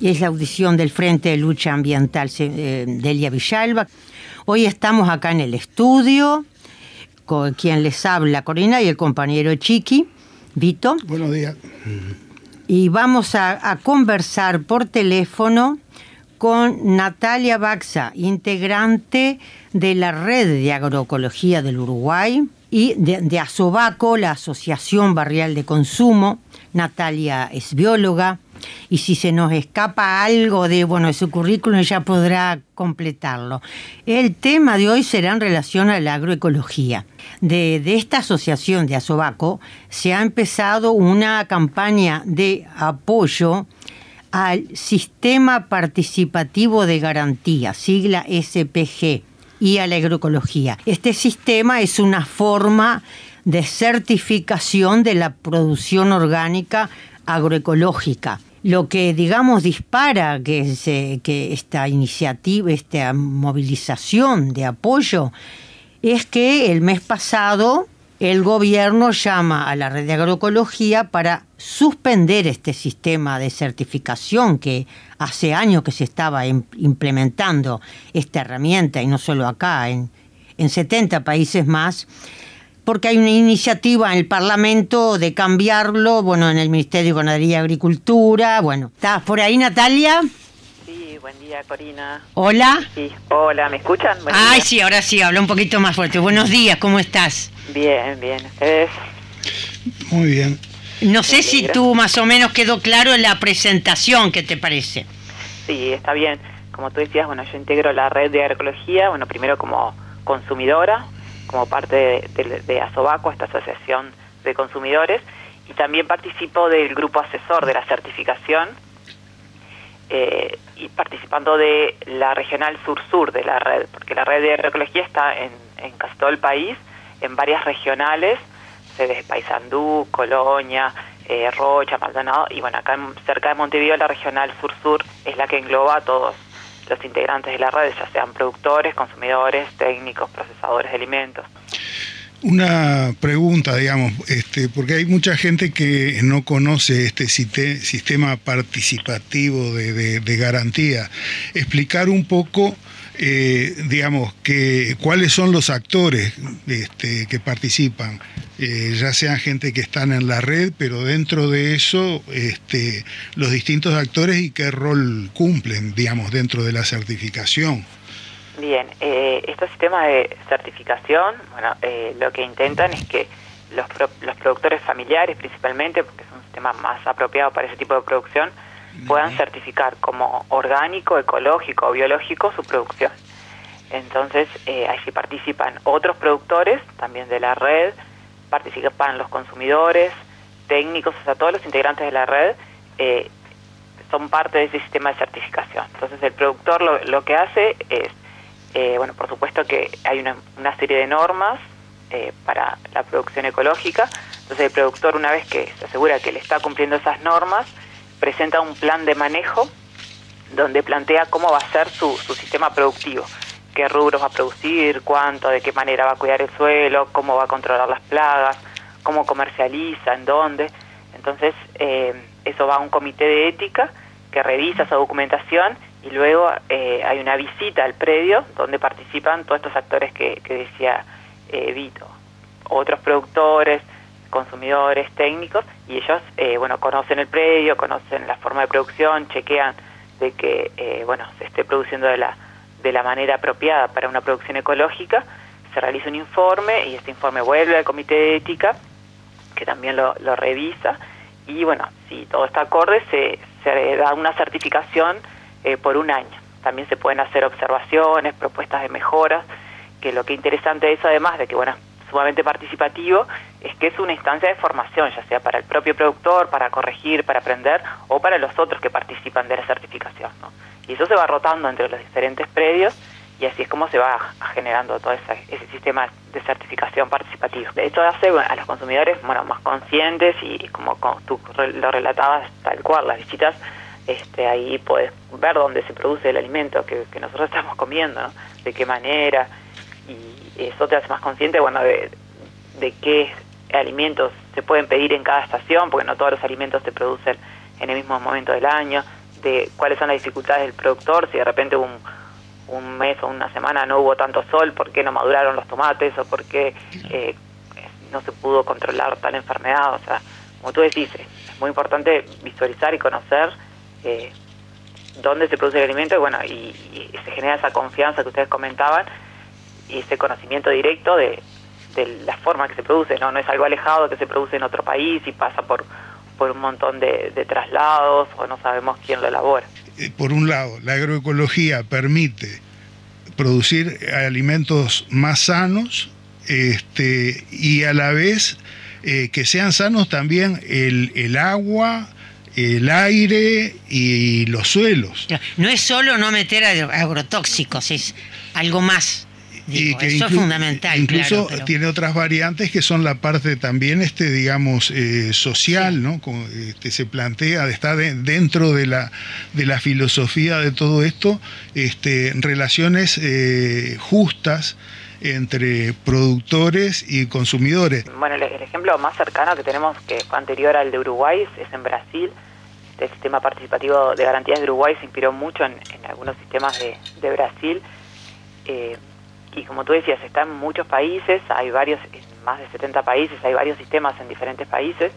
Y es la audición del Frente de Lucha Ambiental eh, Delia Villalba. Hoy estamos acá en el estudio, con quien les habla Corina y el compañero Chiqui, Vito. Buenos días. Y vamos a, conversar por teléfono con Natalia Baxa, integrante de la Red de Agroecología del Uruguay, y de, Asobaco, la Asociación Barrial de Consumo. Natalia es bióloga y si se nos escapa algo de, bueno, de su currículum ya podrá completarlo. El tema de hoy será en relación a la agroecología. De, de esta asociación de Asobaco se ha empezado una campaña de apoyo al Sistema Participativo de Garantía, sigla SPG y a la agroecología. Este sistema es una forma de certificación de la producción orgánica agroecológica. Lo que, digamos, dispara que, que esta iniciativa, esta movilización de apoyo, es que el mes pasado el gobierno llama a la red de agroecología para suspender este sistema de certificación que hace años que se estaba implementando esta herramienta, y no solo acá, en, en 70 países más, porque hay una iniciativa en el Parlamento de cambiarlo, bueno, en el Ministerio de Ganadería y Agricultura, bueno. ¿Estás por ahí, Natalia? Sí, buen día, Corina. Hola. Sí, hola, ¿me escuchan? Ay, sí, ahora sí, habla un poquito más fuerte. Buenos días, ¿cómo estás? Bien, bien. ¿Ustedes? Muy bien. No sé si tú más o menos quedó claro en la presentación, ¿qué te parece? Sí, está bien. Como tú decías, bueno, yo integro la red de agroecología, bueno, primero como consumidora, como parte de, Asobaco, esta asociación de consumidores, y también participo del grupo asesor de la certificación eh, y participando de la regional sur-sur de la red, porque la red de agroecología está en, en casi todo el país, en varias regionales, de Paysandú, Colonia, eh, Rocha, Maldonado, y bueno, acá cerca de Montevideo la regional sur-sur es la que engloba a todos los integrantes de la red, ya sean productores, consumidores, técnicos, procesadores de alimentos. Una pregunta, digamos, este, porque hay mucha gente que no conoce este sistema participativo de, de garantía. Explicar un poco eh, digamos, que cuáles son los actores este, que participan, eh, ya sean gente que están en la red, pero dentro de eso, este, los distintos actores y qué rol cumplen, digamos, dentro de la certificación. Bien, eh, estos sistemas de certificación, bueno, lo que intentan es que los, los productores familiares principalmente, porque es un sistema más apropiado para ese tipo de producción, puedan certificar como orgánico, ecológico o biológico su producción. Entonces, eh, allí participan otros productores, también de la red, participan los consumidores, técnicos, o sea, todos los integrantes de la red eh, son parte de ese sistema de certificación. Entonces, el productor lo, que hace es, eh, bueno, por supuesto que hay una, una serie de normas para la producción ecológica, entonces el productor una vez que se asegura que le está cumpliendo esas normas, presenta un plan de manejo donde plantea cómo va a ser su, su sistema productivo, qué rubros va a producir, cuánto, de qué manera va a cuidar el suelo, cómo va a controlar las plagas, cómo comercializa, en dónde. Entonces, eh, eso va a un comité de ética que revisa esa documentación y luego eh, hay una visita al predio donde participan todos estos actores que, que decía eh, Vito, otros productores, consumidores técnicos y ellos eh, bueno conocen el predio conocen la forma de producción chequean de que eh, bueno se esté produciendo de la de la manera apropiada para una producción ecológica se realiza un informe y este informe vuelve al comité de ética que también lo, revisa y bueno si todo está acorde se, se da una certificación eh, por un año. También se pueden hacer observaciones propuestas de mejoras que lo que interesante es además de que bueno sumamente participativo es que es una instancia de formación, ya sea para el propio productor, para corregir, para aprender, o para los otros que participan de la certificación. ¿no? Y eso se va rotando entre los diferentes predios y así es como se va generando todo ese, sistema de certificación participativa. Esto hace a los consumidores bueno, más conscientes y como tú lo relatabas tal cual, las visitas, este, ahí puedes ver dónde se produce el alimento que, nosotros estamos comiendo, ¿no? de qué manera, eso te hace más consciente bueno, de, de qué alimentos se pueden pedir en cada estación, porque no todos los alimentos se producen en el mismo momento del año, de cuáles son las dificultades del productor, si de repente un un mes o una semana no hubo tanto sol, por qué no maduraron los tomates o por qué eh, no se pudo controlar tal enfermedad. O sea, como tú decís, es muy importante visualizar y conocer eh, dónde se produce el alimento y bueno, y, se genera esa confianza que ustedes comentaban y ese conocimiento directo de, la forma que se produce, ¿no? No es algo alejado que se produce en otro país y pasa por, por un montón de, de traslados o no sabemos quién lo elabora. Eh, por un lado, la agroecología permite producir alimentos más sanos este, y a la vez eh, que sean sanos también el, agua, el aire y los suelos. No es solo no meter agrotóxicos, es algo más y que eso es fundamental. Incluso tiene otras variantes que son la parte también, este, digamos, eh, social, ¿no? Como, este, se plantea, está dentro de la, de la filosofía de todo esto, este, relaciones eh, justas entre productores y consumidores. Bueno, el, ejemplo más cercano que tenemos, que fue anterior al de Uruguay, es en Brasil. El sistema participativo de garantías de Uruguay se inspiró mucho en, algunos sistemas de, de Brasil. Eh, y como tú decías, está en muchos países, hay varios, en más de 70 países, hay varios sistemas en diferentes países,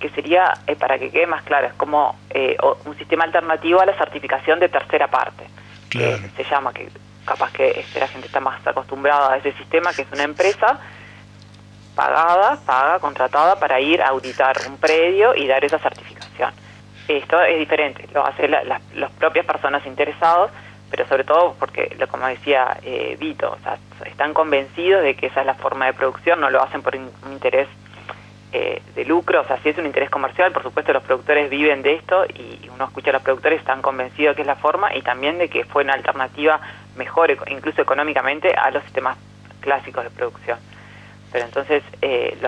que sería, eh, para que quede más claro, es como eh, un sistema alternativo a la certificación de tercera parte, que se llama, que capaz que este, la gente está más acostumbrada a ese sistema, que es una empresa pagada, paga, contratada para ir a auditar un predio y dar esa certificación. Esto es diferente, lo hacen las propias personas interesadas pero sobre todo porque, como decía eh, Vito, o sea, están convencidos de que esa es la forma de producción, no lo hacen por un interés eh, de lucro, o sea, si es un interés comercial, por supuesto los productores viven de esto y uno escucha a los productores, están convencidos de que es la forma y también de que fue una alternativa mejor, incluso económicamente, a los sistemas clásicos de producción. Pero entonces eh,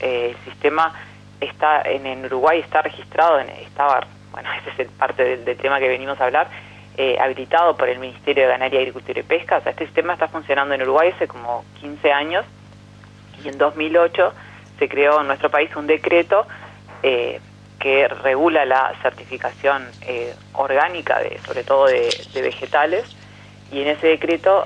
el sistema está en, Uruguay está registrado, en, estaba, bueno, ese es parte del, del tema que venimos a hablar, eh, habilitado por el Ministerio de Ganadería, Agricultura y Pesca. O sea, este sistema está funcionando en Uruguay hace como 15 años y en 2008 se creó en nuestro país un decreto eh, que regula la certificación eh, orgánica, de, sobre todo de, de, vegetales, y en ese decreto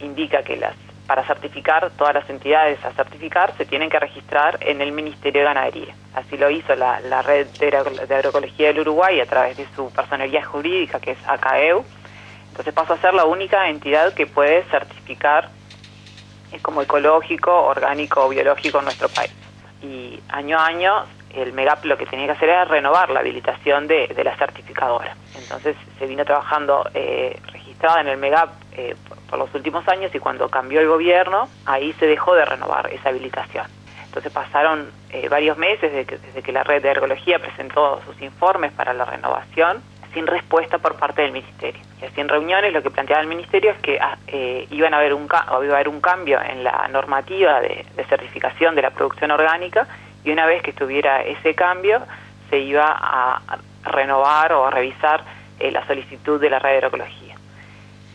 indica que las para certificar, todas las entidades a certificar se tienen que registrar en el Ministerio de Ganadería. Así lo hizo la, Red de, Agroecología del Uruguay a través de su personería jurídica, que es ACAEU. Entonces pasó a ser la única entidad que puede certificar como ecológico, orgánico o biológico en nuestro país. Y año a año el MEGAP lo que tenía que hacer era renovar la habilitación de, la certificadora. Entonces se vino trabajando eh, registrada en el MEGAP eh, por los últimos años y cuando cambió el gobierno, ahí se dejó de renovar esa habilitación. Entonces pasaron eh, varios meses desde que, la red de ergología presentó sus informes para la renovación sin respuesta por parte del ministerio. Y así en reuniones lo que planteaba el ministerio es que ah, eh, iban a haber un, iba a haber un cambio en la normativa de, certificación de la producción orgánica y una vez que estuviera ese cambio se iba a renovar o a revisar eh, la solicitud de la red de agroecología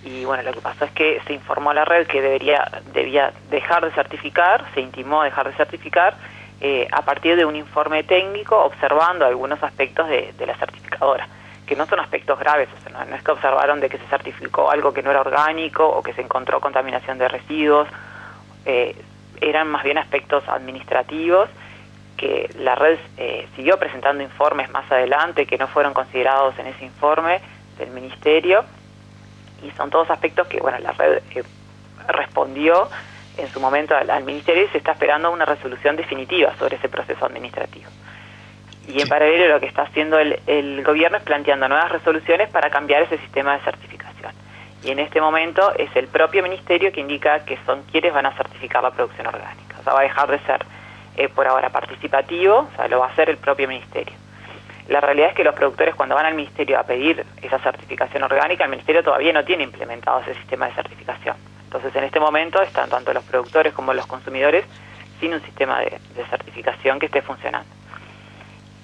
y bueno, lo que pasó es que se informó a la red que debería, debía dejar de certificar, se intimó a dejar de certificar eh, a partir de un informe técnico observando algunos aspectos de, la certificadora, que no son aspectos graves, o sea, no, es que observaron de que se certificó algo que no era orgánico o que se encontró contaminación de residuos, eh, eran más bien aspectos administrativos que la red eh, siguió presentando informes más adelante que no fueron considerados en ese informe del ministerio y son todos aspectos que bueno la red eh, respondió en su momento al, ministerio y se está esperando una resolución definitiva sobre ese proceso administrativo. Y en paralelo lo que está haciendo el, el, gobierno es planteando nuevas resoluciones para cambiar ese sistema de certificación. y en este momento es el propio ministerio que indica que son quienes van a certificar la producción orgánica. O sea, va a dejar de ser eh, por ahora participativo, o sea, lo va a hacer el propio ministerio. La realidad es que los productores cuando van al ministerio a pedir esa certificación orgánica, el ministerio todavía no tiene implementado ese sistema de certificación. Entonces, en este momento están tanto los productores como los consumidores sin un sistema de certificación que esté funcionando.